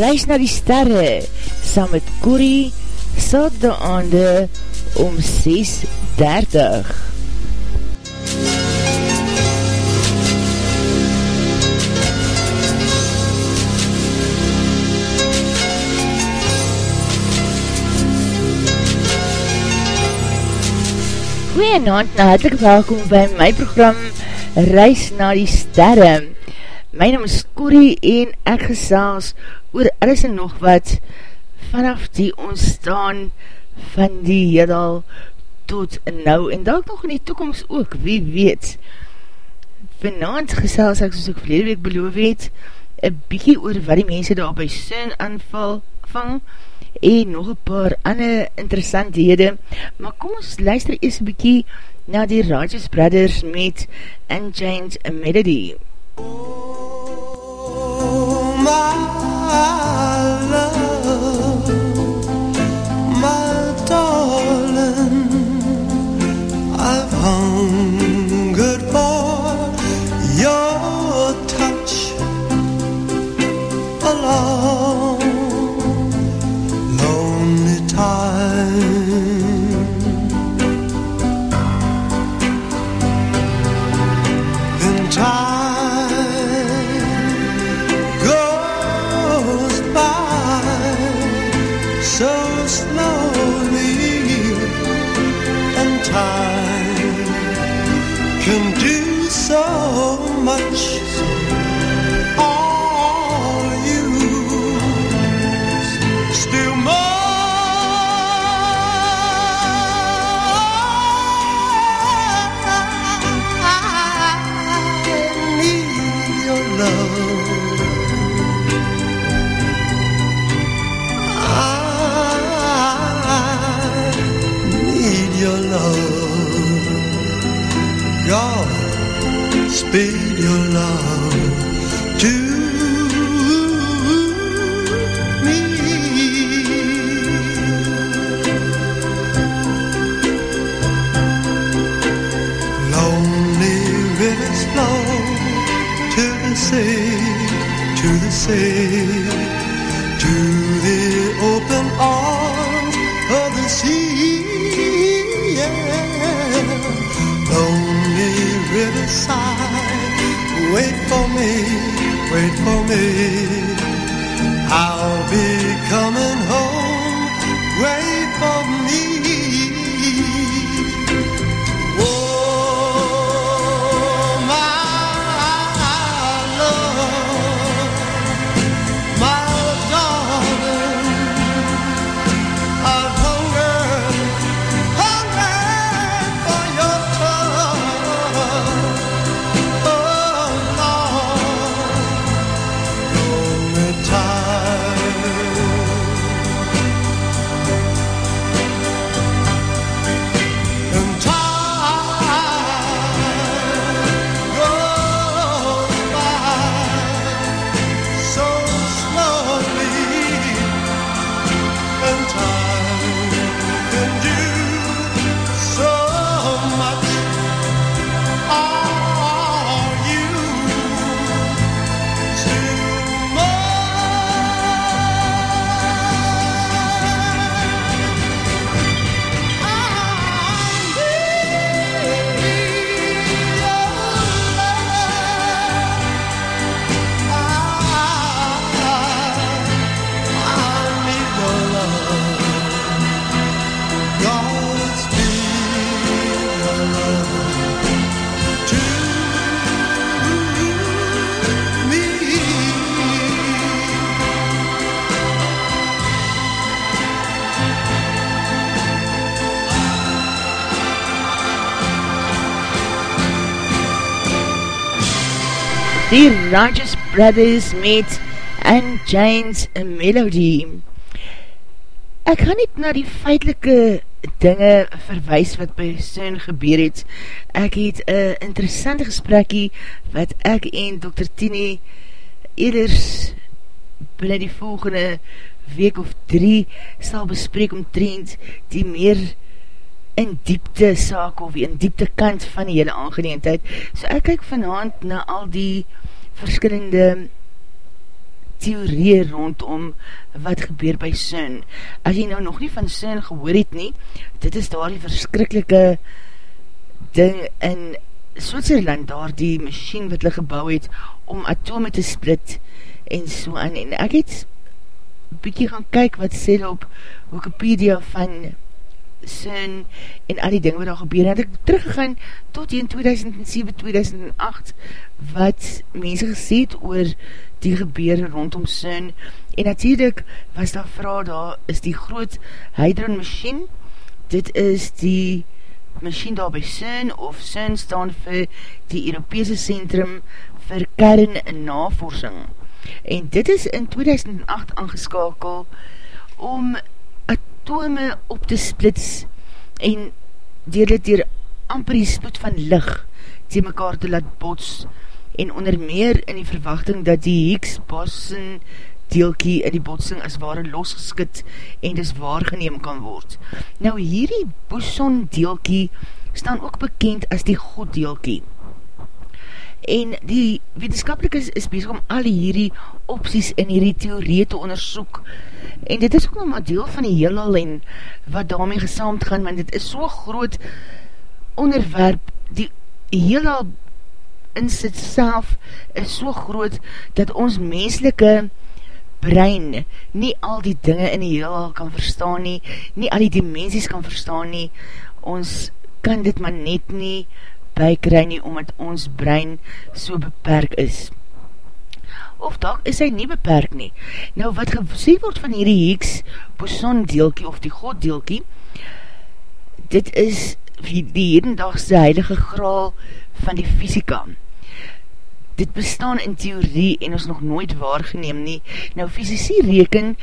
Reis na die sterre, saam met Corrie, saterdag aande om 6.30. Goeienavond, nou hartelijk welkom by my program Reis na die sterre. My naam is Corrie en ek gesels oor alles en nog wat vanaf die ontstaan van die hedal tot nou en dalk nog in die toekomst ook, wie weet. Vanavond gesels ek soos ek verlede week beloof het, een bykie oor wat die mense daar by Sun aanval vang en nog een paar ander interessanthede, maar kom ons luister eers een bykie na die Rogers Brothers met Unchained Melody. Oh, my love, Die Rogers Brothers met Unchained Melody. Ek gaan niet na die feitelike dinge verwijs wat by Sun gebeur het. Ek het een interessante gesprekkie wat ek en Dr. Tini eders binnen die volgende week of drie sal bespreek omtrend die meer in diepte saak of in diepte kant van die hele aangeleendheid. So ek kyk vanavond na al die verskillende theorie rondom wat gebeur by CERN. As jy nou nog nie van CERN gehoor het nie, dit is daar die verskrikkelike ding in Switserland, daar die machine wat hulle gebouw het om atome te split en so aan. En ek het bykie gaan kyk wat sê op Wikipedia van CERN en al die ding wat daar gebeur. En het ek teruggegaan tot in 2007, 2008 wat mense gesê het oor die gebeur rondom CERN. En natuurlijk was daar vraag, daar is die groot Hydron machine. Dit is die machine daar by CERN of CERN staan vir die Europese Centrum vir Kern Navorsing. En dit is in 2008 aangeskakel om atome op te splits en dier dit dier amper die spoed van licht die mekaar te laat bots en onder meer in die verwachting dat die Higgs-Boson deelkie in die botsing as ware losgeskit en dis waargeneem kan word. Nou hierdie boson deelkie staan ook bekend as die God deelkie en die wetenskapelik is, is bezig om al hierdie opties in hierdie theorie te onderzoek en dit is ook nog maar deel van die heelal en wat daarmee gesaamd gaan, want dit is so groot onderwerp, die heelal in sit self is so groot, dat ons menselike brein nie al die dinge in die heelal kan verstaan nie, nie al die dimensies kan verstaan nie, ons kan dit maar net nie bykry nie, omdat ons brein so beperk is. Of dag is hy nie beperk nie. Nou wat gesê word van hierdie Higgs boson deelkie of die God deelkie, dit is die hedendagse heilige graal van die fysika. Dit bestaan in theorie en ons nog nooit waargeneem nie. Nou fysici reken,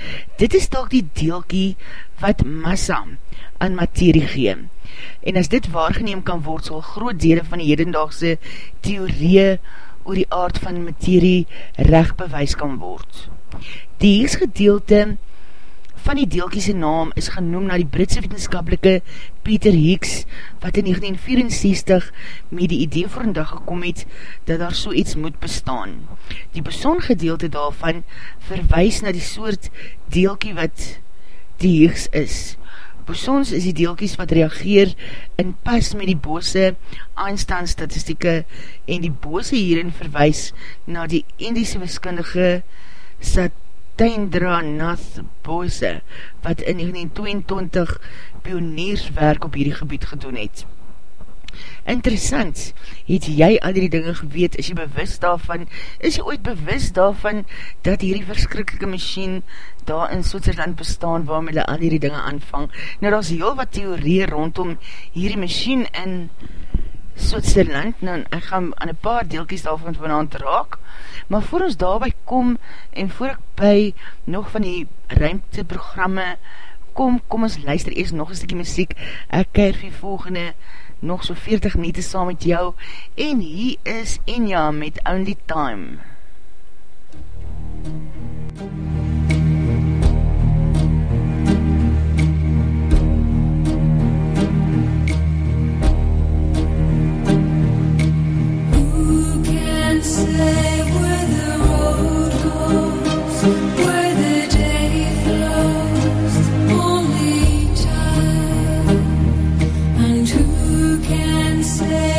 dit is toch die deelkie wat massa aan materie geem en as dit waargeneem kan word, sal groot dele van die hedendaagse theorie oor die aard van materie recht bewys kan word. Die heers gedeelte van die deelkiese naam is genoem na die Britse wetenskapelike Peter Higgs, wat in 1964 met die idee voor een dag gekom het, dat daar so iets moet bestaan. Die beson gedeelte daarvan verwys na die soort deelkie wat die Higgs is. Bosons is die deelkies wat reageer in pas met die bose Einstein statistieke en die bose hierin verwys na die Indiese wiskundige Satyendra Nath Bose wat in 1922 pionierswerk op hierdie gebied gedoen het. Interessant, het jy al die dinge geweet, is jy bewus daarvan, is jy ooit bewus daarvan, dat hierdie verskrikkelike machine daar in Switserland bestaan, waarom hulle al die dinge aanvang. Nou, daar is heel wat theorie rondom hierdie machine in Switserland, nou, ek gaan aan een paar deelkies daarvan vanavond raak, maar voor ons daarby kom, en voor ek by nog van die ruimteprogramme kom, kom ons luister eers nog een stukje muziek, ek keir vir volgende nog so 40 minuten saam met jou en hier is Enya met Only Time. Who can say say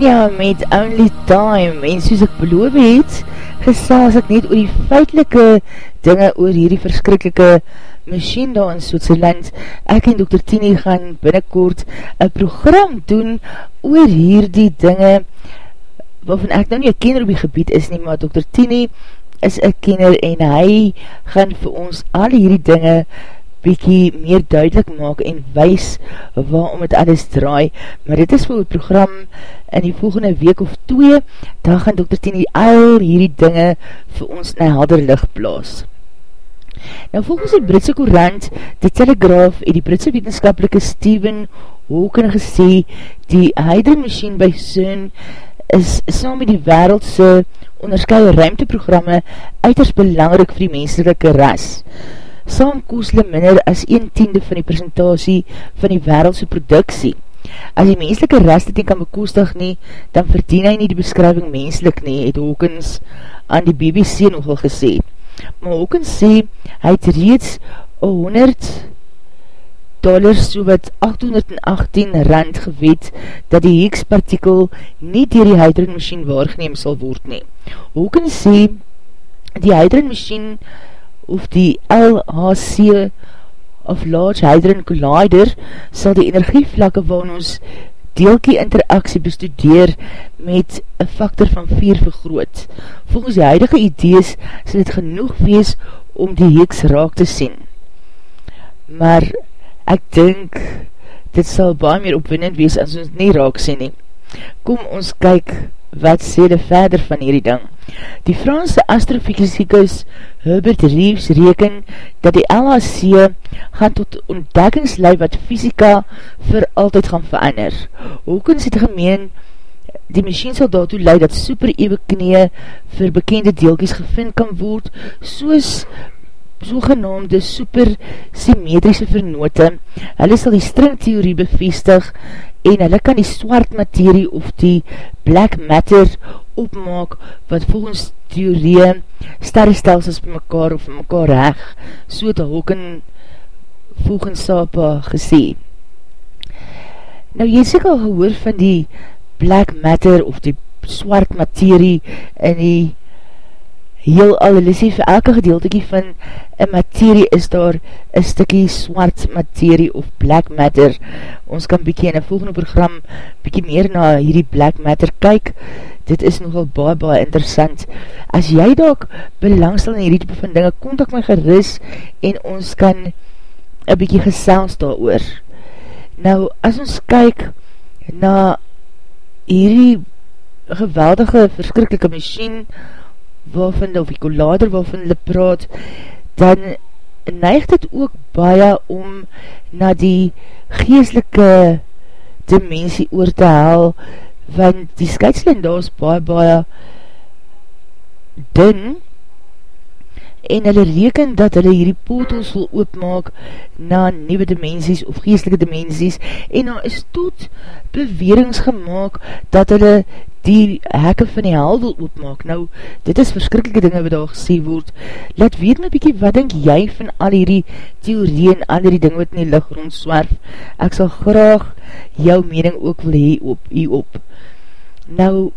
En ja, met Only Time, en soos ek beloof het, gesels ek net oor die feitelike dinge oor hierdie verskrikkelike machine daar in Soetseland. Ek en Dr. Tini gaan binnenkort een program doen oor hierdie dinge, waarvan ek nou nie een kenner op die gebied is nie, maar Dr. Tini is een kenner en hy gaan vir ons al hierdie dinge bykie meer duidelik maak en wys waarom het alles draai, maar dit is vir die program in die volgende week of twee, dan gaan Dr. Tini al hierdie dinge vir ons na helder licht blaas. Nou volgens die Britse Courant, die Telegraaf en die Britse wetenskapelike Stephen Hawken gesê, die hydrogen machine by CERN is saam met die wereldse onderskeie ruimteprogramme uiters belangrik vir die menselike ras saam koos hulle minder as 1 tiende van die presentatie van die wereldse produksie. As die menselike rest dit nie kan bekoostig nie, dan verdien hy nie die beskrywing menslik nie, het Hawkins aan die BBC nogal gesê. Maar Hawkins sê, hy het reeds 100 dollars so wat 818 rand gewet dat die Higgs partikel nie dier die hydrogen machine waargeneem sal word nie. Hawkins sê, die hydrogen machine of die LHC of Large Hadron Collider sal die energievlakke van ons deelkie interaksie bestudeer met een factor van 4 vergroot. Volgens die huidige idees sal dit genoeg wees om die heks raak te sien. Maar ek dink dit sal baie meer opwindend wees as ons nie raak sien nie. Kom ons kyk wat sê die verder van hierdie ding. Die Franse astrofysikus Herbert Reeves reken dat die LHC gaan tot ontdekkingslui wat fysika vir altyd gaan verander. Hawkins het gemeen die machine sal daartoe leid dat super ewe knie vir bekende deelkies gevind kan word soos sogenaamde super symmetrische vernote. Hulle sal die stringtheorie bevestig en hulle kan die swart materie of die black matter opmaak wat volgens theorie sterrestelsels by mekaar of mekaar reg so het Hawken volgens Sapa gesê. Nou jy sê al gehoor van die black matter of die swart materie in die heel al, hulle sê vir elke gedeeltekie van een materie is daar een stikkie swart materie of black matter. Ons kan bykie in een volgende program bykie meer na hierdie black matter kyk. Dit is nogal baie baie interessant. As jy daak belangstel in hierdie type van dinge, kontak my geris en ons kan een bykie gesels daar oor. Nou, as ons kyk na hierdie geweldige, verskrikkelike machine, waarvan, of die kollader waarvan hulle praat, dan neig dit ook baie om na die geestelike dimensie oor te haal, want die skytslijn daar is baie, baie dun, en hulle reken dat hulle hierdie potels wil oopmaak na nieuwe dimensies of geestelike dimensies, en daar is tot bewerings gemaakt dat hulle die hekke van die hel wil oopmaak. Nou, dit is verskrikkelike dinge wat daar gesê word. Laat weet my bykie, wat denk jy van al hierdie theorie en al hierdie ding wat in die licht rondswerf? Ek sal graag jou mening ook wil hee op, hier op. Nou,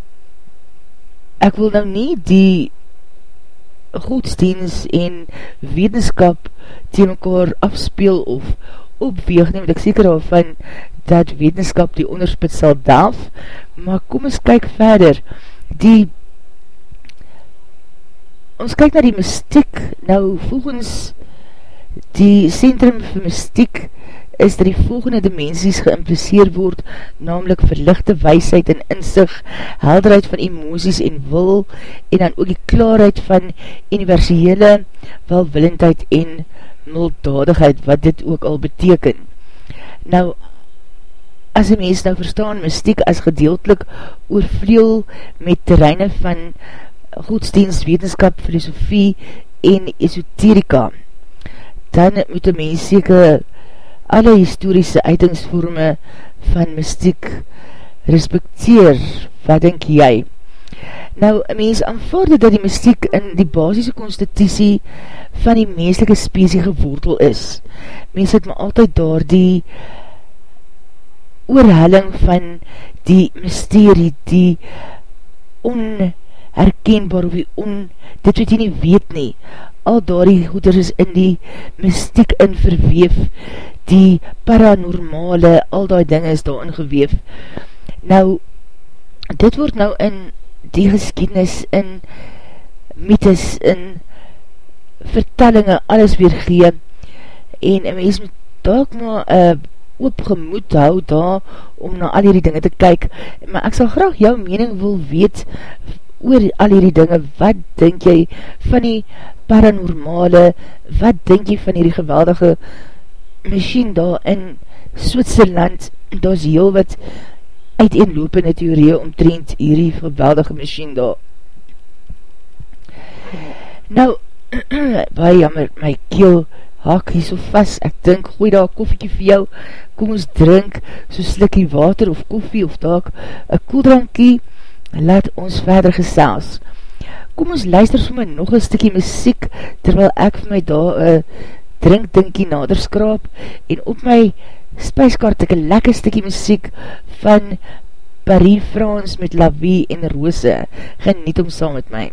ek wil nou nie die godsdienst en wetenskap teen mekaar afspeel of opweeg nie, want ek seker al van dat wetenskap die onderspit sal daaf, maar kom ons kyk verder, die ons kyk na die mystiek, nou volgens die centrum vir mystiek is dat die volgende dimensies geïmpliseer word, namelijk verlichte weisheid en inzicht, helderheid van emoties en wil, en dan ook die klaarheid van universele welwillendheid en muldadigheid, wat dit ook al beteken. Nou, as die mens nou verstaan, mystiek as gedeeltelik oorvleel met terreine van godsdienst, wetenskap, filosofie en esoterika, dan moet die mens seker alle historische uitingsvorme van mystiek respecteer, wat denk jy? Nou, een mens aanvaarde dat die mystiek in die basisse constitutie van die menselike spesie gewortel is. Mens het maar altyd daar die oorhelling van die mysterie, die onherkenbaar of die on, dit wat jy nie weet nie, al daar die goeders is in die mystiek in verweef, die paranormale, al die dinge is daar ingeweef. Nou, dit word nou in die geskiednis, in mythes, in vertellinge, alles weer gee, en een mens moet dalk maar uh, oopgemoed hou daar, om na al die dinge te kyk, maar ek sal graag jou mening wil weet, oor al die dinge, wat denk jy van die paranormale, wat denk jy van die geweldige machine daar in Switserland, daar is heel wat uiteenlopende theorie omtrent hierdie geweldige machine daar. Nou, baie jammer, my keel hak hier so vast, ek dink, gooi daar koffiekie vir jou, kom ons drink, so slikkie water of koffie, of daar een koeldrankie, laat ons verder gesels. Kom ons luister so my nog een stikkie muziek, terwyl ek vir my daar een drink dinkie nader skraap, en op my spijskaart ek een lekker stikkie muziek van Paris France met La Vie en Rose. Geniet om saam met my.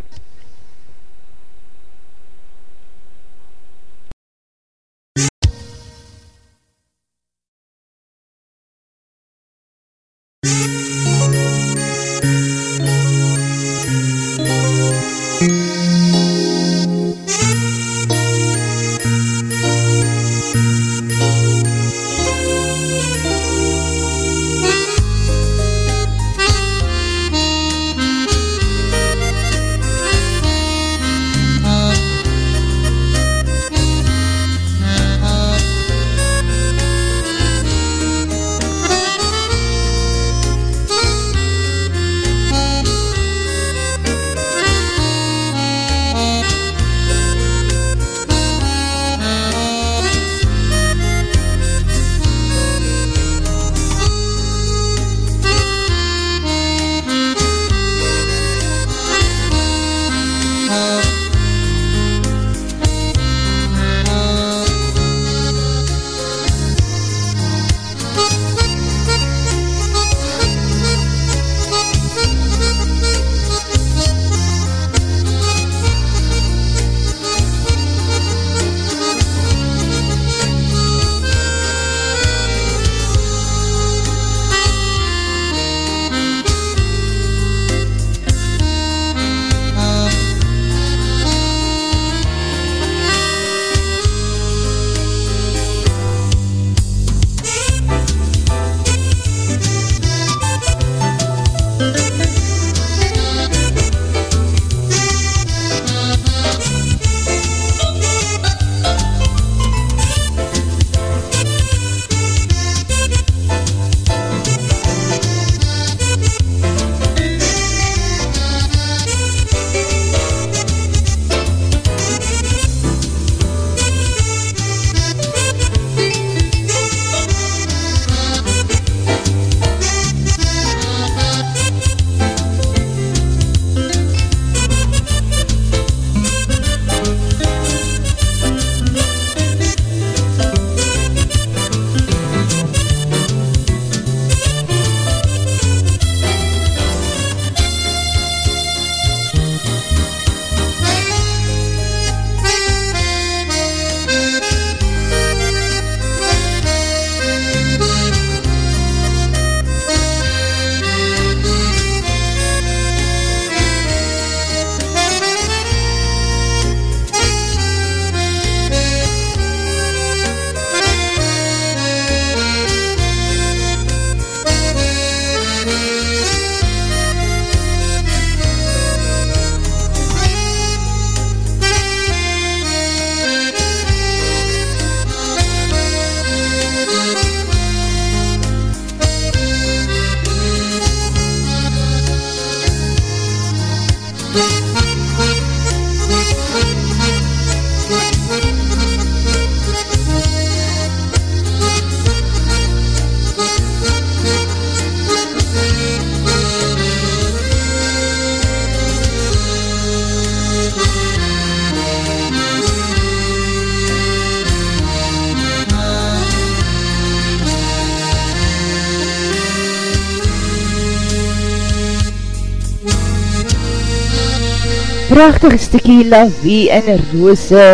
Prachtige stikkie La Vie en Rose.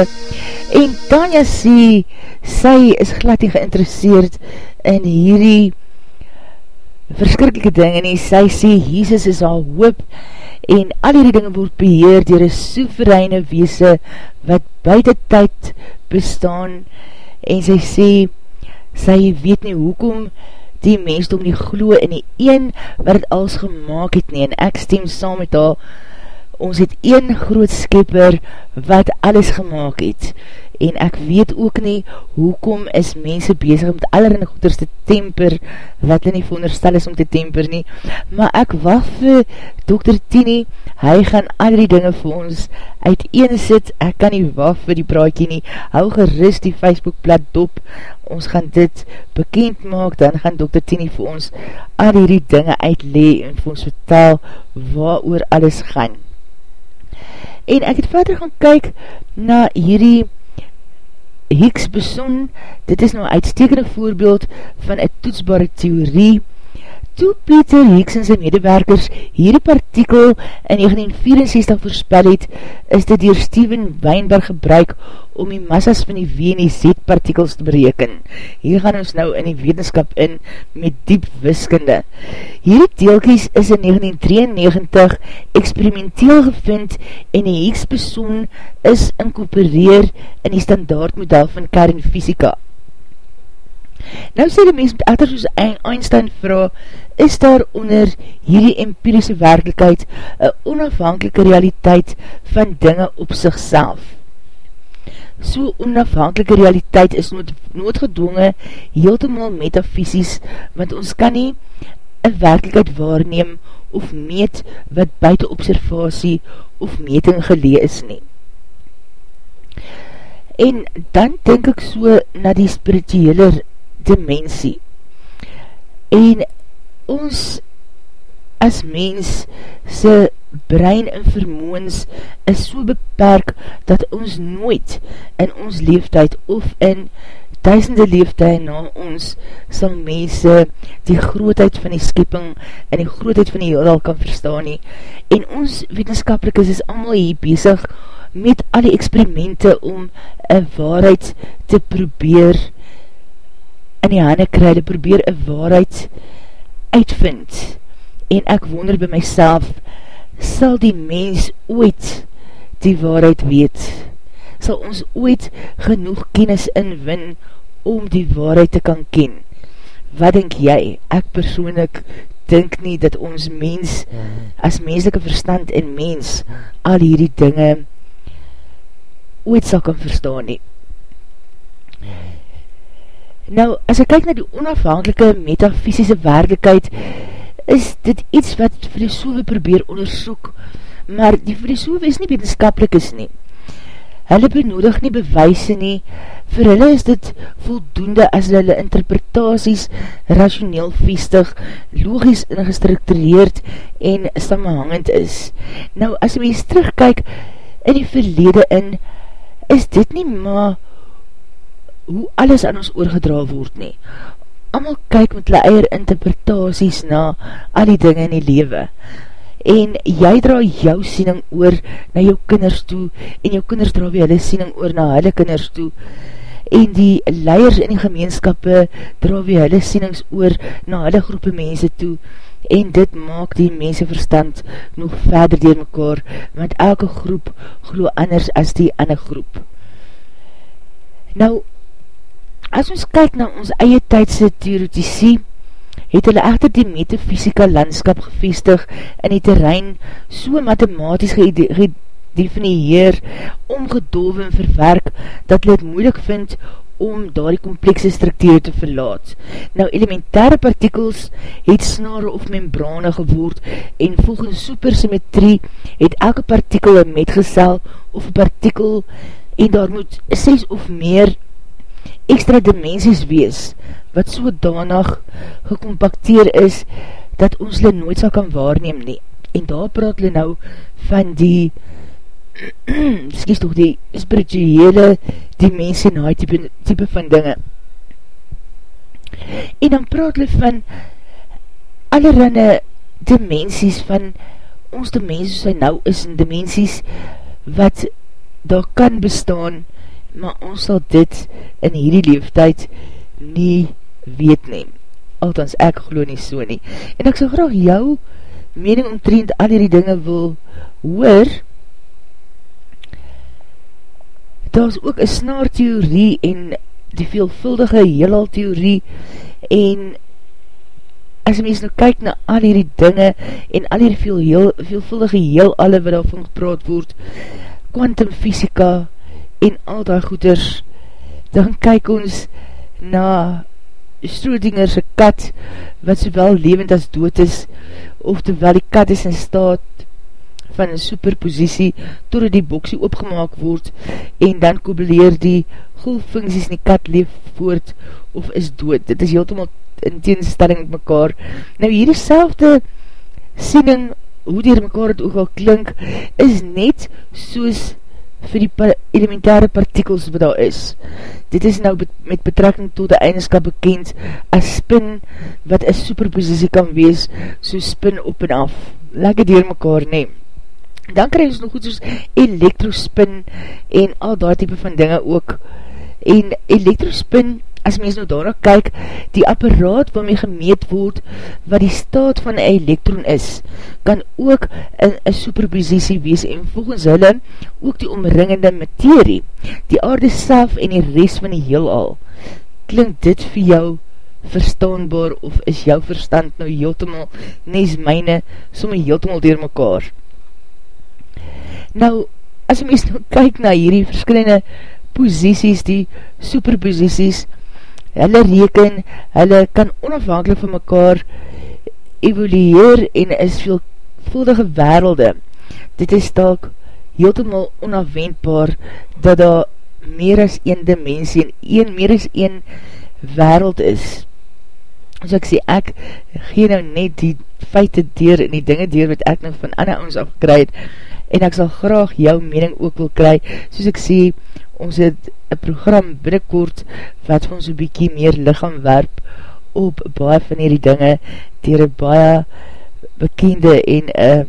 En Tanya sê sy is glad nie geïnteresseerd in hierdie verskrikkelike ding en sy sê Jesus is haar hoop en al hierdie dinge word beheer dier een soevereine weese wat buiten tyd bestaan. En sy sê sy weet nie hoekom die mens om nie glo in die een wat het als gemaakt het nie. En ek stem saam met haar ons het een groot skepper wat alles gemaakt het en ek weet ook nie hoekom is mense bezig om allerhande goeders te temper wat nie veronderstel is om te temper nie maar ek wacht vir Dr. Tini hy gaan al die dinge vir ons uiteen sit ek kan nie wacht vir die praatje nie hou gerust die Facebookblad dop ons gaan dit bekend maak dan gaan Dr. Tini vir ons al die dinge uitlee en vir ons vertel waar oor alles gaan en ek het verder gaan kyk na hierdie Higgs beson, dit is nou een uitstekende voorbeeld van een toetsbare theorie. Toe Peter Higgs en sy medewerkers hierdie partikel in 1964 voorspel het, is dit dier Steven Weinberg gebruik om die massas van die W en die Z-partikels te bereken. Hier gaan ons nou in die wetenskap in met diep wiskunde. Hierdie deelkies is in 1993 experimenteel gevind en die Higgs beson is incorporeer in die standaardmodel van kernfysika. Nou sê die mens met echter soos Einstein vraag, is daar onder hierdie empiriese werkelijkheid een onafhankelike realiteit van dinge op sigself. So onafhankelike realiteit is nood, noodgedwonge heeltemaal metafysies, want ons kan nie een werkelijkheid waarneem of meet wat buiten observatie of meting gelee is nie. En dan denk ek so na die spirituele dimensie. En ons as mens se brein en vermoens is so beperk dat ons nooit in ons leeftijd of in duisende leeftijd na ons sal mense die grootheid van die skipping en die grootheid van die heelal kan verstaan nie. En ons wetenskapelik is, is allemaal hier bezig met al die experimente om een waarheid te probeer in die hande kry, probeer een waarheid uitvind. En ek wonder by myself, sal die mens ooit die waarheid weet? Sal ons ooit genoeg kennis inwin om die waarheid te kan ken? Wat denk jy? Ek persoonlik denk nie dat ons mens as menselike verstand en mens al hierdie dinge ooit sal kan verstaan nie. Nou, as ek kyk na die onafhankelike metafysische waardigheid, is dit iets wat filosoofe probeer onderzoek, maar die filosoofe is nie wetenskapelik is nie. Hulle benodig nie bewijse nie, vir hulle is dit voldoende as hulle interpretaties rationeel vestig, logisch ingestructureerd en samenhangend is. Nou, as jy eens terugkyk in die verlede in, is dit nie maar hoe alles aan ons oorgedra word nie. Amal kyk met hulle eier interpretaties na al die dinge in die lewe. En jy dra jou siening oor na jou kinders toe, en jou kinders dra weer hulle siening oor na hulle kinders toe, en die leiers in die gemeenskappe dra weer hulle sienings oor na hulle groepe mense toe, en dit maak die mense verstand nog verder dier mekaar, want elke groep glo anders as die ander groep. Nou, As ons kyk na ons eie tydse theoretisie, het hulle echter die metafysika landskap gevestig in die terrein so mathematisch gedefinieer, omgedolwe en verwerk, dat hulle het moeilik vind om daar die komplekse structuur te verlaat. Nou, elementaire partikels het snare of membrane geword en volgens supersymmetrie het elke partikel een metgesel of partikel en daar moet 6 of meer extra dimensies wees, wat so danig gecompacteer is, dat ons hulle nooit sal kan waarneem nie. En daar praat hulle nou van die skies toch die spirituele dimensie na die type, type van dinge. En dan praat hulle van allerhande dimensies van ons soos hy nou is in dimensies wat daar kan bestaan, maar ons sal dit in hierdie leeftijd nie weet neem. Althans, ek glo nie so nie. En ek sal graag jou mening omtrend al hierdie dinge wil hoor. Daar is ook een snaar theorie en die veelvuldige heelal theorie en as mens nou kyk na al hierdie dinge en al hierdie veel heel, veelvuldige heel alle wat daarvan gepraat word, kwantumfysika en al die goeders, dan kyk ons na Stroedingerse kat, wat sowel levend as dood is, of terwyl die kat is in staat van een superpositie, totdat die boksie opgemaak word, en dan kobbeleer die golffunksies in die kat leef voort, of is dood. Dit is heeltemal in teenstelling met mekaar. Nou hier die selfde siening, hoe die mekaar het ook al klink, is net soos vir die par elementaire partikels wat daar is. Dit is nou met betrekking tot die eigenskap bekend as spin wat een superpositie kan wees, so spin op en af. Lekker dier mekaar neem. Dan krijg ons nog goed soos elektrospin en al daar type van dinge ook. En elektrospin as mens nou daarna kyk, die apparaat waarmee gemeet word, wat die staat van een elektron is, kan ook in een superpositie wees en volgens hulle ook die omringende materie, die aarde self en die rest van die heelal. Klink dit vir jou verstaanbaar of is jou verstand nou heeltemal, nes myne, somme heeltemal door mekaar? Nou, as mens nou kyk na hierdie verskillende posities, die superposities, hulle reken, hulle kan onafhankelijk van mekaar evolueer en is veelvuldige werelde. Dit is dalk heeltemal onafwendbaar dat daar meer as een dimensie en een, meer as een wereld is. So ek sê, ek gee nou net die feite deur en die dinge deur wat ek nou van ander ons afgekryd en ek sal graag jou mening ook wil kry. Soos ek sê, ons het een program binnenkort wat ons een bykie meer lichaam werp op baie van hierdie dinge dier een baie bekende en een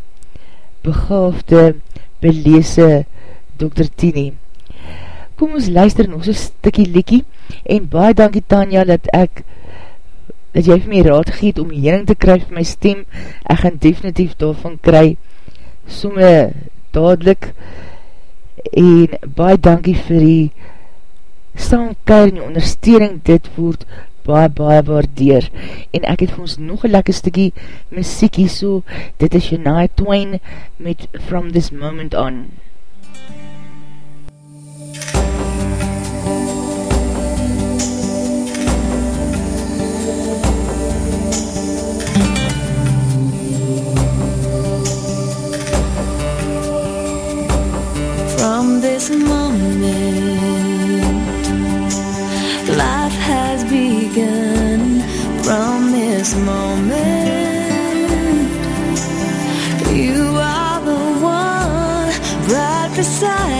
begaafde beleese Dr. Tini. Kom ons luister nog so'n stikkie likkie en baie dankie Tanja dat ek dat jy vir my raad geet om hierin te kry vir my stem ek gaan definitief daarvan kry somme dadelijk en baie dankie vir die saamkeer en die ondersteuning, dit word baie, baie waardeer. En ek het vir ons nog een lekker stikkie muziekie so, dit is Shania Twain met From This Moment On. This moment, life has begun. From this moment, you are the one right beside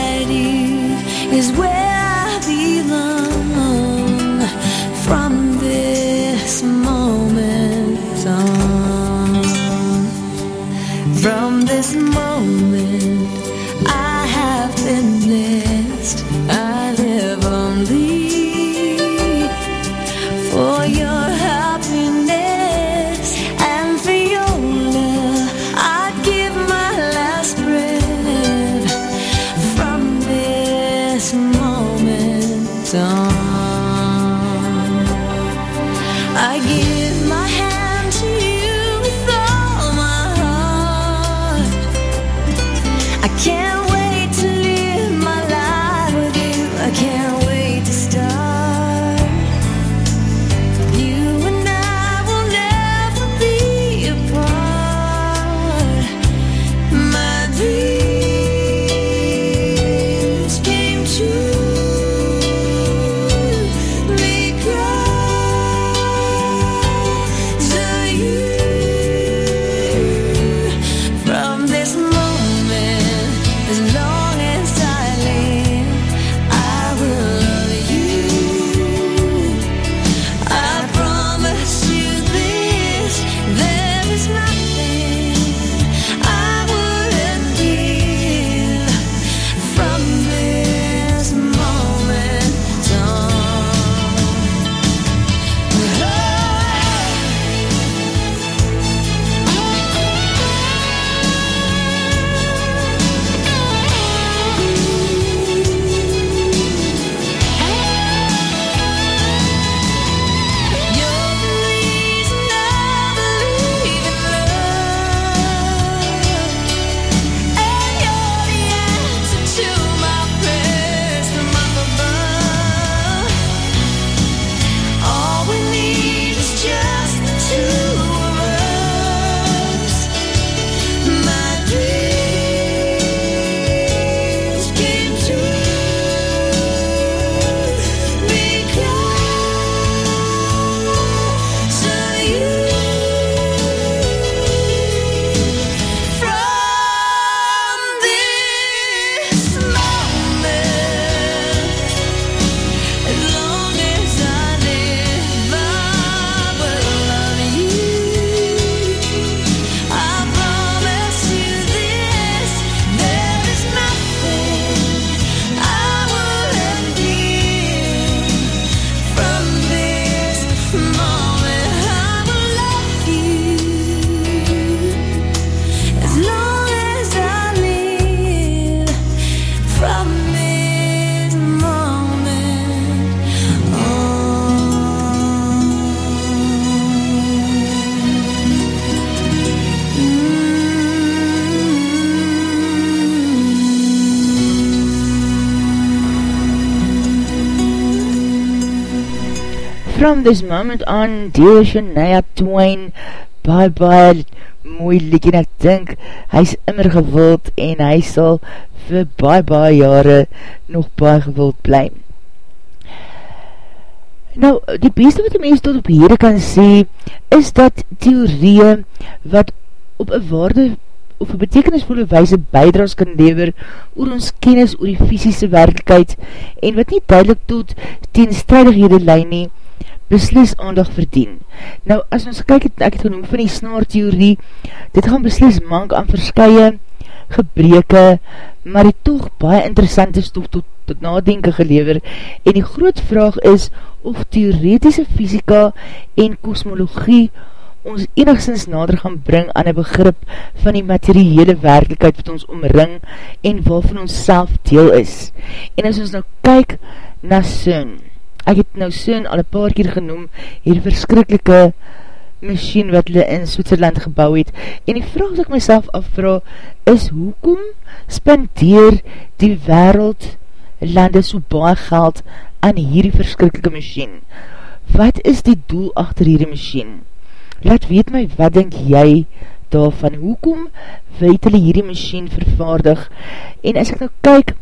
From this moment on, dear Shania Twain, bye bye, mooi liedje, en ek dink, hy is immer gewild, en hy sal vir bye bye jare nog baie gewild bly. Nou, die beste wat die mens tot op hede kan sê, is dat theorieën wat op een waarde of een betekenisvolle wijze bijdraas kan lever oor ons kennis oor die fysische werkelijkheid en wat nie duidelik tot teenstrijdighede lei nie, beslis aandag verdien. Nou, as ons kyk het, ek het genoem van die snaartheorie, dit gaan beslis mank aan verskye gebreke, maar die toch baie interessante stof tot, tot nadenken gelever en die groot vraag is of theoretische fysika en kosmologie ons enigszins nader gaan bring aan een begrip van die materiële werkelijkheid wat ons omring en waarvan ons self deel is. En as ons nou kyk na CERN, ek het nou CERN al een paar keer genoem, hier verskrikkelike machine wat hulle in Switserland gebouw het, en die vraag wat ek myself afvra, is hoekom spendeer die wereld lande so baie geld aan hierdie verskrikkelike machine? Wat is die doel achter hierdie machine? laat weet my, wat denk jy daarvan, hoekom weet hulle hierdie machine vervaardig, en as ek nou kyk,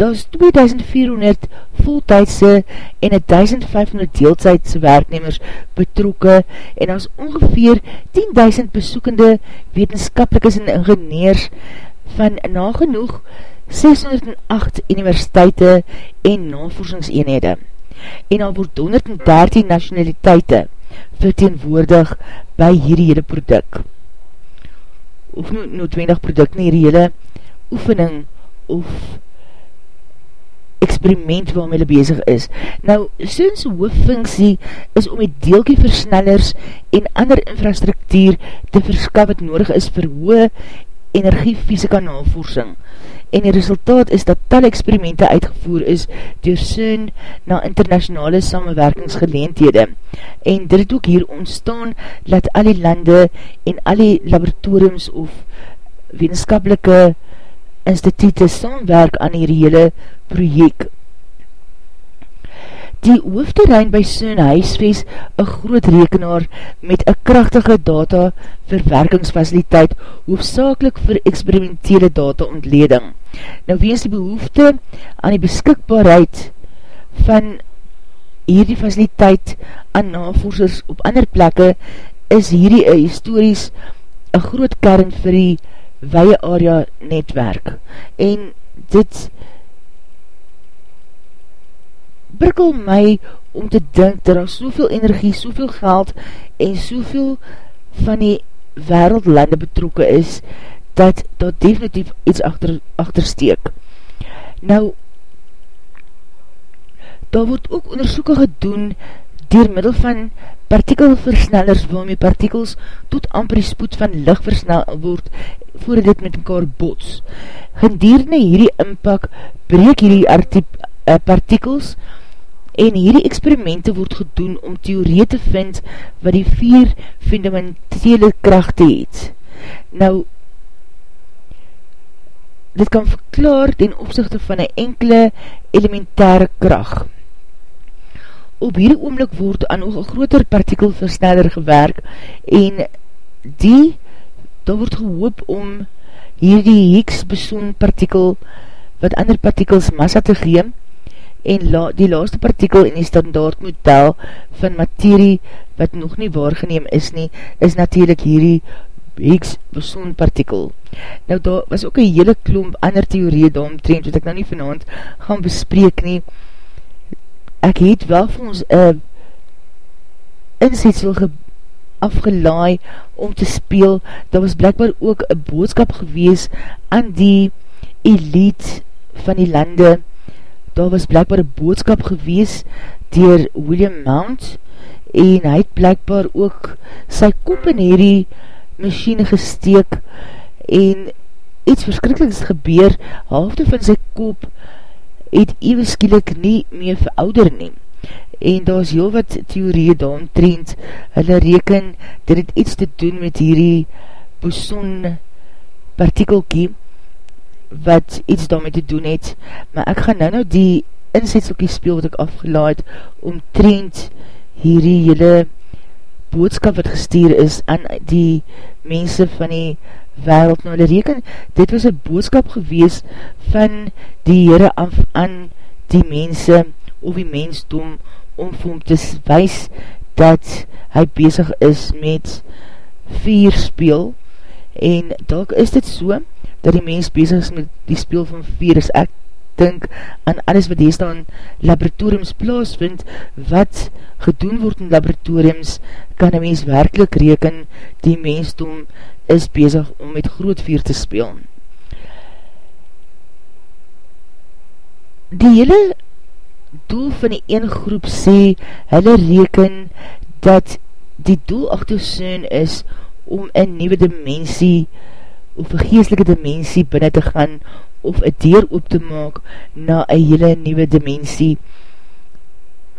daar is 2400 voltijdse en 1500 deeltijdse werknemers betrokke, en daar is ongeveer 10.000 besoekende wetenskapelikes en ingenieurs van nagenoeg 608 universiteite en navorsingseenhede, en daar word 113 nationaliteite verteenwoordig by hierdie hele product. Of no noodwendig product, nie hierdie hele oefening of experiment waarmee hulle bezig is. Nou, soons hoofdfunksie is om die deelkie versnellers en ander infrastruktuur te verskaf wat nodig is vir hoë energie fysika navorsing en die resultaat is dat tal experimente uitgevoer is door CERN na internationale samenwerkingsgeleendhede. En dit het ook hier ontstaan dat al die lande en al die laboratoriums of wetenskapelike institute saamwerk aan die hele project. Die hoofdterrein by Soon huisves een groot rekenaar met een krachtige data verwerkingsfaciliteit hoofdzakelik vir experimentele data ontleding. Nou weens die behoefte aan die beskikbaarheid van hierdie faciliteit aan navorsers op ander plekke is hierdie een historisch een groot kern vir die weie area netwerk. En dit prikkel my om te dink dat daar soveel energie, soveel geld en soveel van die wereldlande betrokken is, dat dat definitief iets achter, achtersteek. Nou, daar word ook onderzoeken gedoen dier middel van partikelversnellers waarmee partikels tot amper die spoed van licht versnel word voordat dit met mekaar bots. Gedierende hierdie inpak breek hierdie uh, partikels en hierdie experimente word gedoen om theorie te vind wat die vier fundamentele kracht het. Nou, dit kan verklaar ten opzichte van een enkele elementaire kracht. Op hierdie oomlik word aan nog een groter partikelversneller gewerk en die, daar word gehoop om hierdie Higgs besoen partikel wat ander partikels massa te geem en la, die laaste partikel in die standaard model van materie wat nog nie waargeneem is nie, is natuurlijk hierdie Higgs boson partikel. Nou daar was ook een hele klomp ander theorie daaromtrend, wat ek nou nie vanavond gaan bespreek nie. Ek het wel vir ons een inzetsel afgelaai om te speel, daar was blijkbaar ook een boodskap gewees aan die elite van die lande, daar was blijkbaar een boodskap gewees dier William Mount en hy het blijkbaar ook sy kop in hierdie machine gesteek en iets verskrikkeliks gebeur, halfde van sy kop het ewe skielik nie meer verouder neem. En daar is heel wat theorie daaromtrend, hulle reken dat het iets te doen met hierdie boson partikelkie, wat iets daarmee te doen het, maar ek gaan nou nou die inzetselkie speel wat ek afgelaat omtrend hierdie hele boodskap wat gestuur is aan die mense van die wereld. Nou, hulle reken, dit was een boodskap gewees van die Heere af aan die mense of die mensdom om vir hom te wees dat hy bezig is met vier speel en dalk is dit so dat die mens bezig is met die speel van vier is ek dink aan alles wat hier staan laboratoriums plaas vind, wat gedoen word in laboratoriums, kan een mens werkelijk reken, die mensdom is bezig om met groot vier te speel. Die hele doel van die een groep sê, hulle reken dat die doel achter soon is om een nieuwe dimensie of een geestelike dimensie binnen te gaan of een deur op te maak na een hele nieuwe dimensie.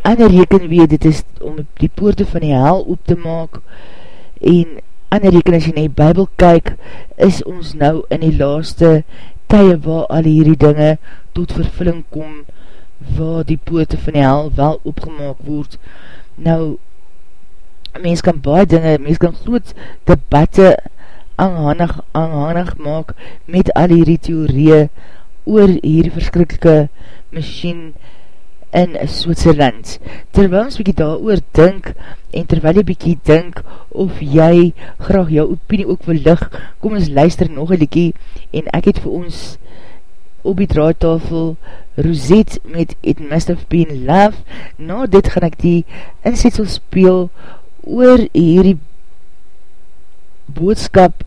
Ander reken weet, dit is om die poorte van die hel op te maak en ander reken as jy na die bybel kyk, is ons nou in die laaste tye waar al hierdie dinge tot vervulling kom, waar die poorte van die hel wel opgemaak word. Nou, mens kan baie dinge, mens kan groot debatte aanhanig, aanhanig maak met al hierdie theorieën oor hierdie verskrikkelike machine in Switserland. Terwyl ons bykie daar oor dink, en terwyl jy bykie dink, of jy graag jou opinie ook wil lig, kom ons luister nog een liekie, en ek het vir ons op die draaitafel Rosette met It Must Have Been Love. Na dit gaan ek die insetsel speel oor hierdie boodskap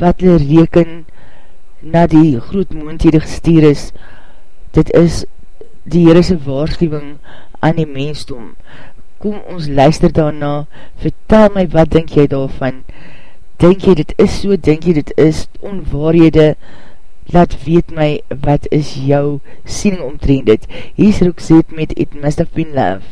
wat hulle reken na die groot moonthede gestuur is, dit is die Heerese waarschuwing aan die mensdom. Kom ons luister daarna, vertel my wat denk jy daarvan, denk jy dit is so, denk jy dit is onwaarhede, laat weet my wat is jou siening omtrend dit. Hier is Roxette met It Must Have Been Love.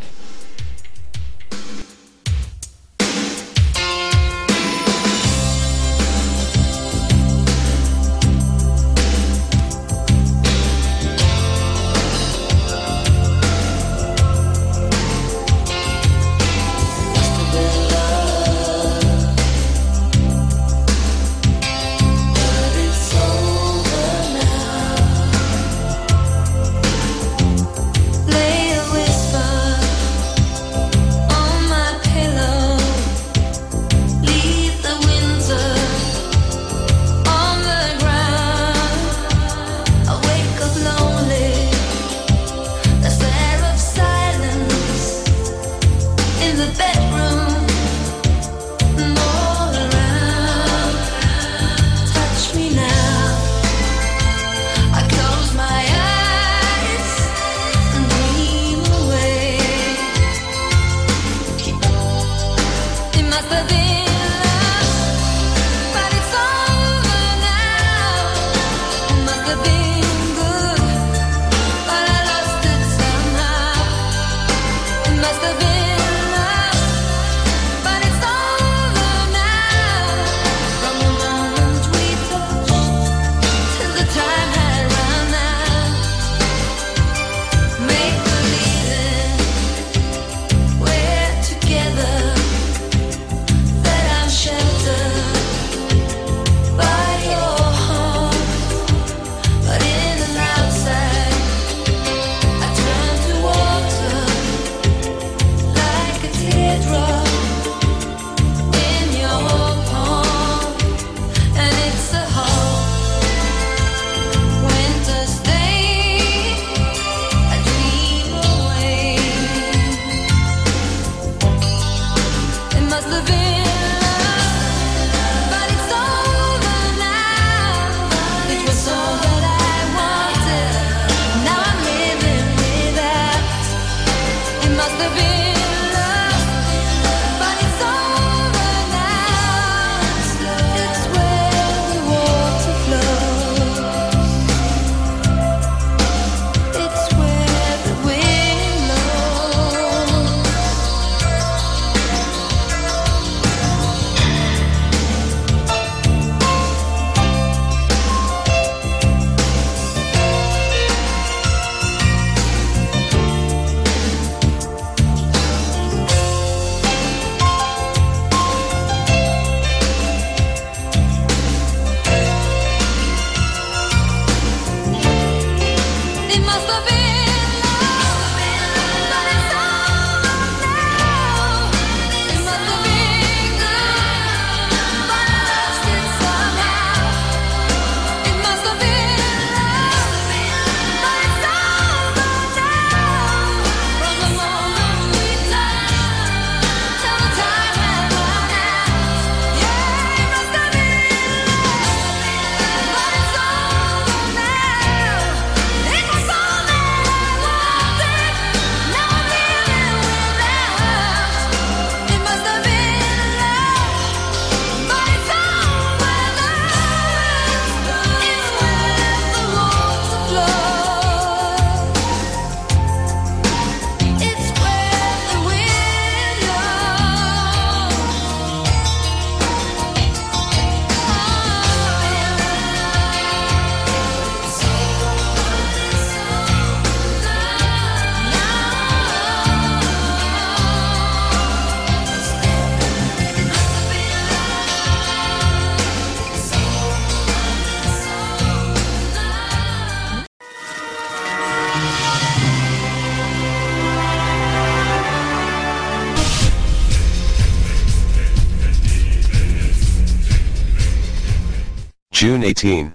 18.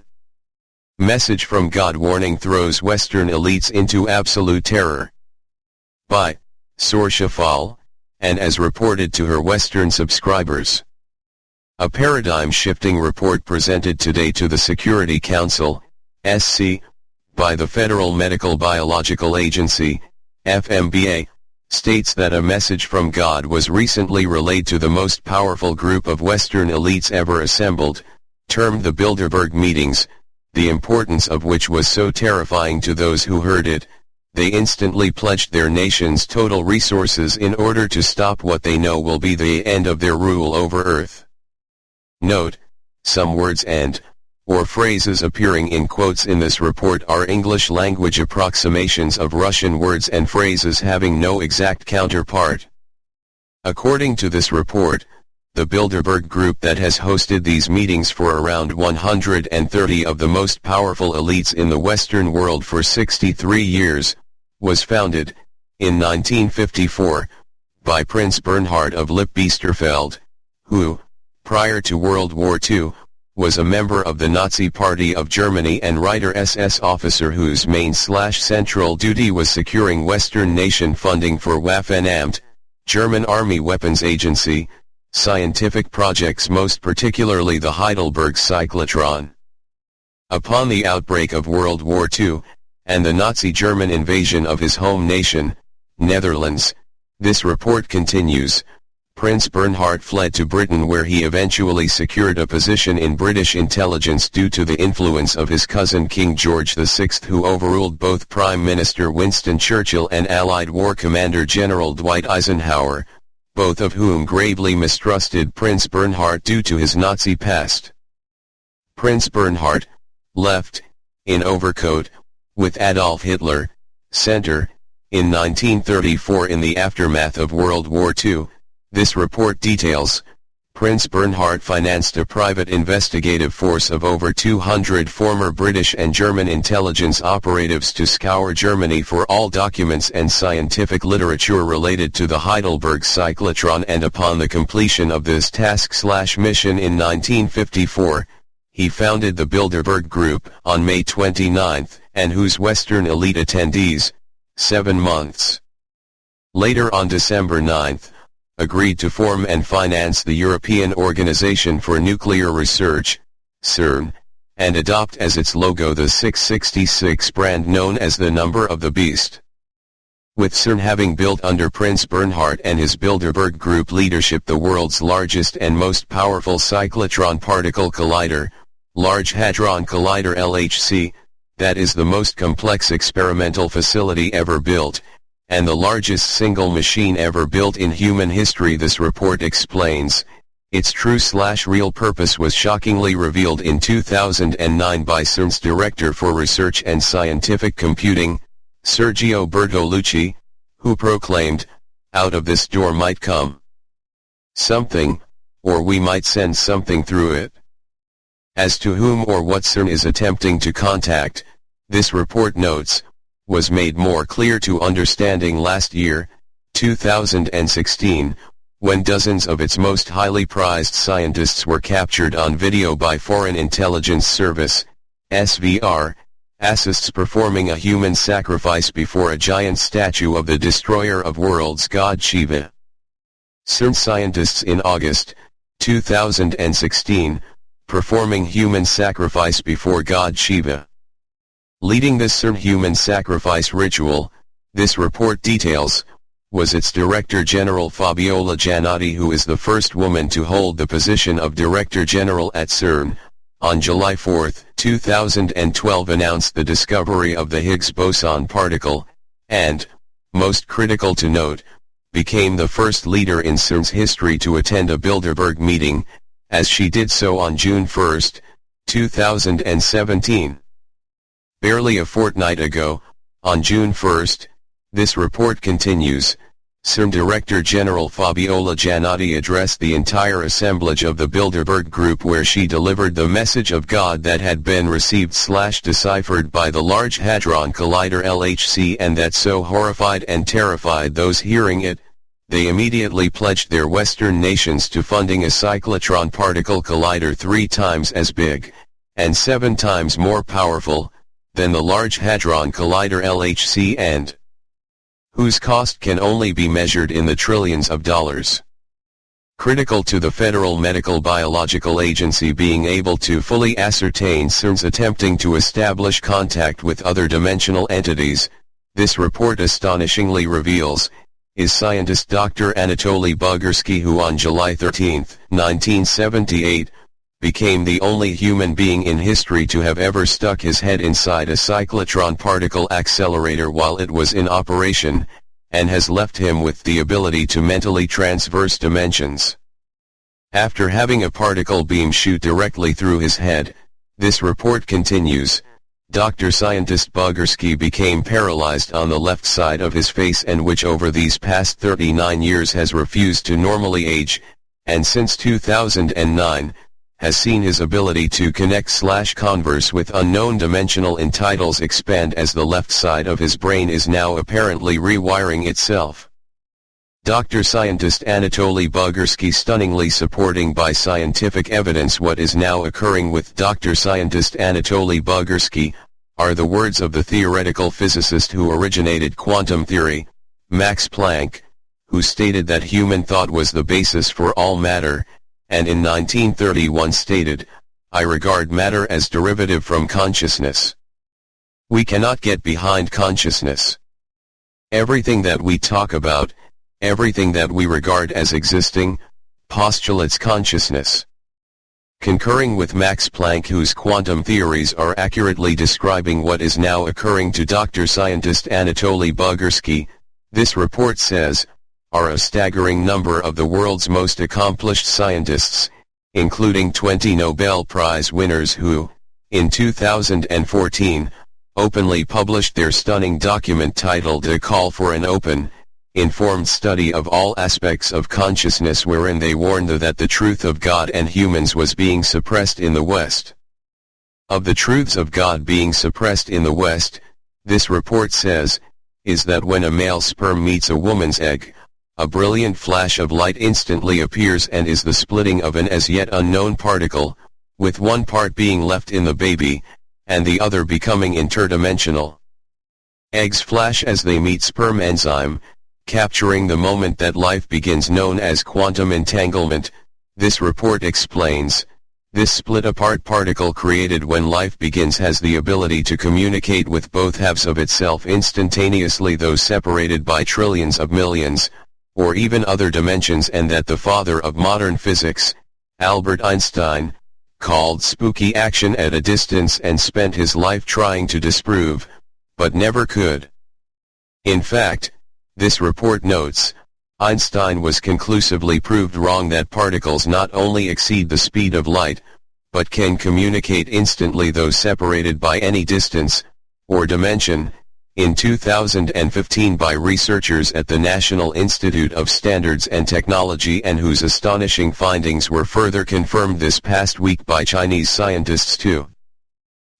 Message from God warning throws Western elites into absolute terror. By Sorsha Fall, and as reported to her Western subscribers. A paradigm-shifting report presented today to the Security Council, SC, by the Federal Medical Biological Agency, FMBA, states that a message from God was recently relayed to the most powerful group of Western elites ever assembled, termed the Bilderberg meetings, the importance of which was so terrifying to those who heard it, they instantly pledged their nation's total resources in order to stop what they know will be the end of their rule over Earth. Note, some words and, or phrases appearing in quotes in this report are English language approximations of Russian words and phrases having no exact counterpart. According to this report, the Bilderberg Group that has hosted these meetings for around 130 of the most powerful elites in the Western world for 63 years, was founded, in 1954, by Prince Bernhard of Lippe-Biesterfeld, who, prior to World War II, was a member of the Nazi Party of Germany and Reiter SS officer whose main slash central duty was securing Western nation funding for Waffenamt, German Army Weapons Agency, scientific projects most particularly the Heidelberg cyclotron. Upon the outbreak of World War II, and the Nazi German invasion of his home nation, Netherlands, this report continues, Prince Bernhard fled to Britain where he eventually secured a position in British intelligence due to the influence of his cousin King George VI who overruled both Prime Minister Winston Churchill and Allied War Commander General Dwight Eisenhower, both of whom gravely mistrusted Prince Bernhard due to his Nazi past. Prince Bernhard, left, in overcoat, with Adolf Hitler, center, in 1934 in the aftermath of World War II, this report details, Prince Bernhard financed a private investigative force of over 200 former British and German intelligence operatives to scour Germany for all documents and scientific literature related to the Heidelberg cyclotron and upon the completion of this task-slash-mission in 1954, he founded the Bilderberg Group on May 29, and whose Western elite attendees, seven months. Later on December 9, agreed to form and finance the European Organization for Nuclear Research, CERN, and adopt as its logo the 666 brand known as the number of the beast. With CERN having built under Prince Bernhard and his Bilderberg Group leadership the world's largest and most powerful cyclotron particle collider, Large Hadron Collider LHC, that is the most complex experimental facility ever built, and the largest single machine ever built in human history this report explains, its true slash real purpose was shockingly revealed in 2009 by CERN's Director for Research and Scientific Computing, Sergio Bertolucci, who proclaimed, out of this door might come something, or we might send something through it. As to whom or what CERN is attempting to contact, this report notes, was made more clear to understanding last year, 2016, when dozens of its most highly prized scientists were captured on video by Foreign Intelligence Service, SVR, assists performing a human sacrifice before a giant statue of the destroyer of worlds god Shiva. CERN scientists in August, 2016, performing human sacrifice before god Shiva. Leading this CERN human sacrifice ritual, this report details, was its Director General Fabiola Gianotti who is the first woman to hold the position of Director General at CERN, on July 4, 2012 announced the discovery of the Higgs boson particle, and, most critical to note, became the first leader in CERN's history to attend a Bilderberg meeting, as she did so on June 1, 2017. Barely a fortnight ago, on June 1, this report continues, CERN Director General Fabiola Gianotti addressed the entire assemblage of the Bilderberg Group where she delivered the message of God that had been received slash deciphered by the Large Hadron Collider LHC and that so horrified and terrified those hearing it, they immediately pledged their Western nations to funding a cyclotron particle collider three times as big, and seven times more powerful, than the Large Hadron Collider LHC and whose cost can only be measured in the trillions of dollars. Critical to the Federal Medical Biological Agency being able to fully ascertain CERN's attempting to establish contact with other dimensional entities, this report astonishingly reveals, is scientist Dr. Anatoly Bugorsky who on July 13, 1978, became the only human being in history to have ever stuck his head inside a cyclotron particle accelerator while it was in operation, and has left him with the ability to mentally transverse dimensions. After having a particle beam shoot directly through his head, this report continues, Dr. Scientist Bugorsky became paralyzed on the left side of his face and which over these past 39 years has refused to normally age, and since 2009, has seen his ability to connect slash converse with unknown dimensional entitles expand as the left side of his brain is now apparently rewiring itself. Dr. Scientist Anatoly Bugorsky stunningly supporting by scientific evidence what is now occurring with Dr. Scientist Anatoly Bugorsky, are the words of the theoretical physicist who originated quantum theory, Max Planck, who stated that human thought was the basis for all matter, and in 1931 stated, I regard matter as derivative from consciousness. We cannot get behind consciousness. Everything that we talk about, everything that we regard as existing, postulates consciousness. Concurring with Max Planck whose quantum theories are accurately describing what is now occurring to Dr. Scientist Anatoly Bugorsky, this report says, are a staggering number of the world's most accomplished scientists, including 20 Nobel Prize winners who, in 2014, openly published their stunning document titled A Call for an Open, informed study of all aspects of consciousness wherein they warned that the truth of God and humans was being suppressed in the West. Of the truths of God being suppressed in the West, this report says, is that when a male sperm meets a woman's egg, a brilliant flash of light instantly appears and is the splitting of an as yet unknown particle, with one part being left in the baby, and the other becoming interdimensional. Eggs flash as they meet sperm enzyme, capturing the moment that life begins known as quantum entanglement, this report explains, this split-apart particle created when life begins has the ability to communicate with both halves of itself instantaneously those separated by trillions of millions, or even other dimensions and that the father of modern physics, Albert Einstein, called spooky action at a distance and spent his life trying to disprove, but never could. In fact, this report notes, Einstein was conclusively proved wrong that particles not only exceed the speed of light, but can communicate instantly though separated by any distance, or dimension, in 2015 by researchers at the National Institute of Standards and Technology and whose astonishing findings were further confirmed this past week by Chinese scientists too.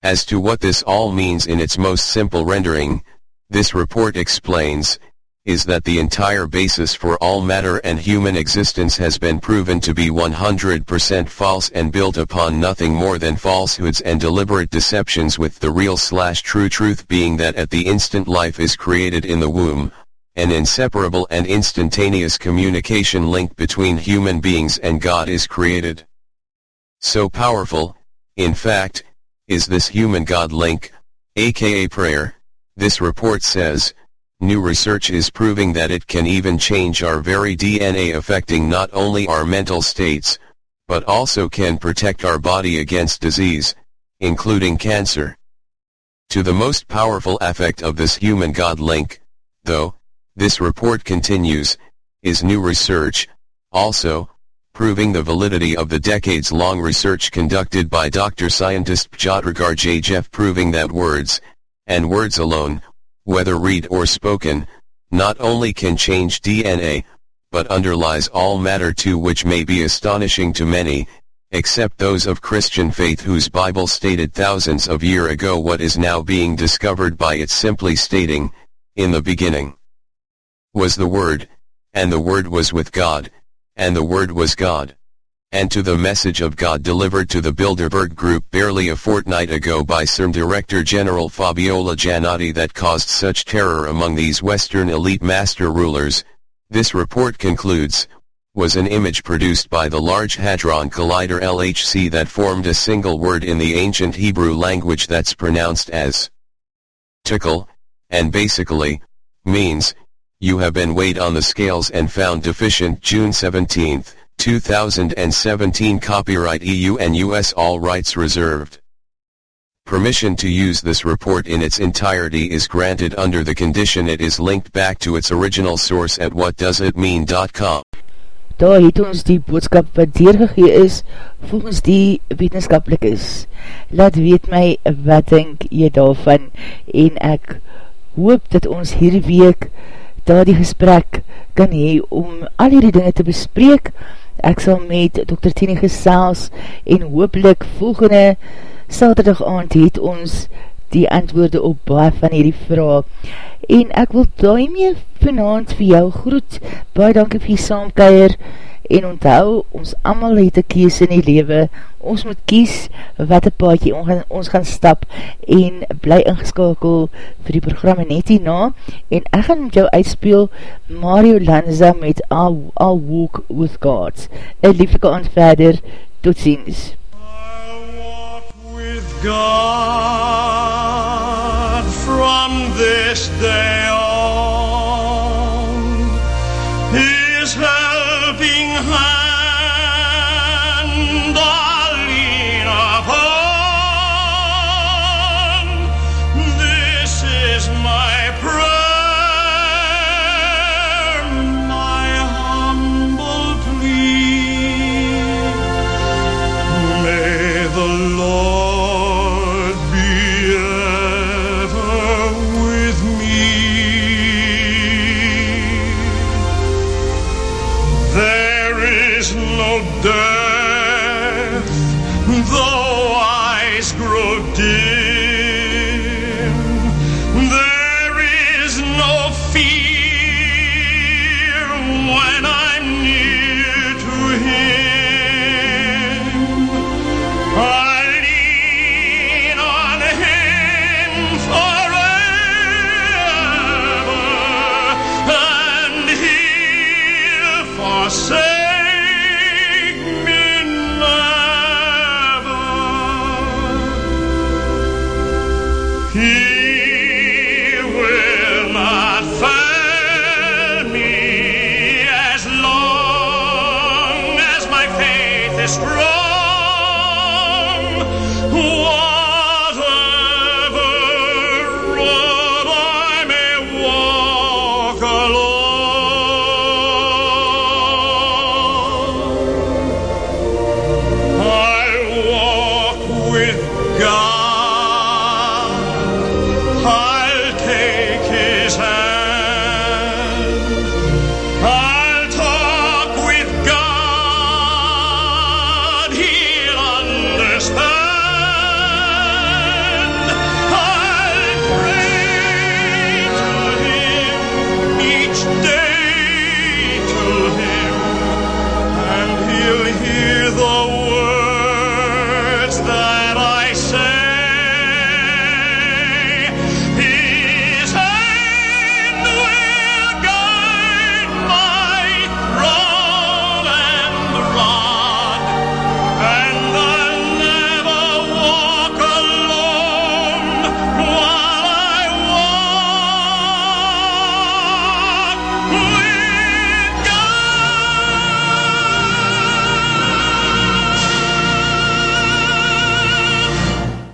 As to what this all means in its most simple rendering, this report explains, is that the entire basis for all matter and human existence has been proven to be 100% false and built upon nothing more than falsehoods and deliberate deceptions with the real slash true truth being that at the instant life is created in the womb, an inseparable and instantaneous communication link between human beings and God is created. So powerful, in fact, is this human-God link, aka prayer, this report says, New research is proving that it can even change our very DNA affecting not only our mental states, but also can protect our body against disease, including cancer. To the most powerful effect of this human-God link, though, this report continues, is new research, also, proving the validity of the decades-long research conducted by Dr. Scientist Pjotr Jeff proving that words, and words alone, whether read or spoken, not only can change DNA, but underlies all matter too which may be astonishing to many, except those of Christian faith whose Bible stated thousands of year ago what is now being discovered by it simply stating, in the beginning was the Word, and the Word was with God, and the Word was God. And to the message of God delivered to the Bilderberg Group barely a fortnight ago by CERN Director General Fabiola Giannotti that caused such terror among these Western elite master rulers, this report concludes, was an image produced by the Large Hadron Collider LHC that formed a single word in the ancient Hebrew language that's pronounced as tickle, and basically, means, you have been weighed on the scales and found deficient June 17, 2017 Copyright EU and US All Rights Reserved. Permission to use this report in its entirety is granted under the condition it is linked back to its original source at whatdoesitmean.com. Daar het ons die boodskap wat deurgegee is, volgens die wetenskapelik is. Laat weet my, wat denk jy daarvan, en ek hoop dat ons hierdie week daar die gesprek kan hee om al hierdie dinge te bespreek, Ek sal met Dr. Tini gesels en hoopelik volgende saterdag aand het ons die antwoorde op baie van hierdie vraag. En ek wil daarmee vanavond vir jou groet, baie dankie vir jy saamkeier, en onthou, ons amal het een kies in die lewe, ons moet kies wat een paadje gaan, ons gaan stap, en bly ingeskakel vir die programme net hierna, en ek gaan met jou uitspeel Mario Lanza met I'll, I'll Walk With God. Een lieflike aand verder, tot ziens. I'll walk with God from this day on.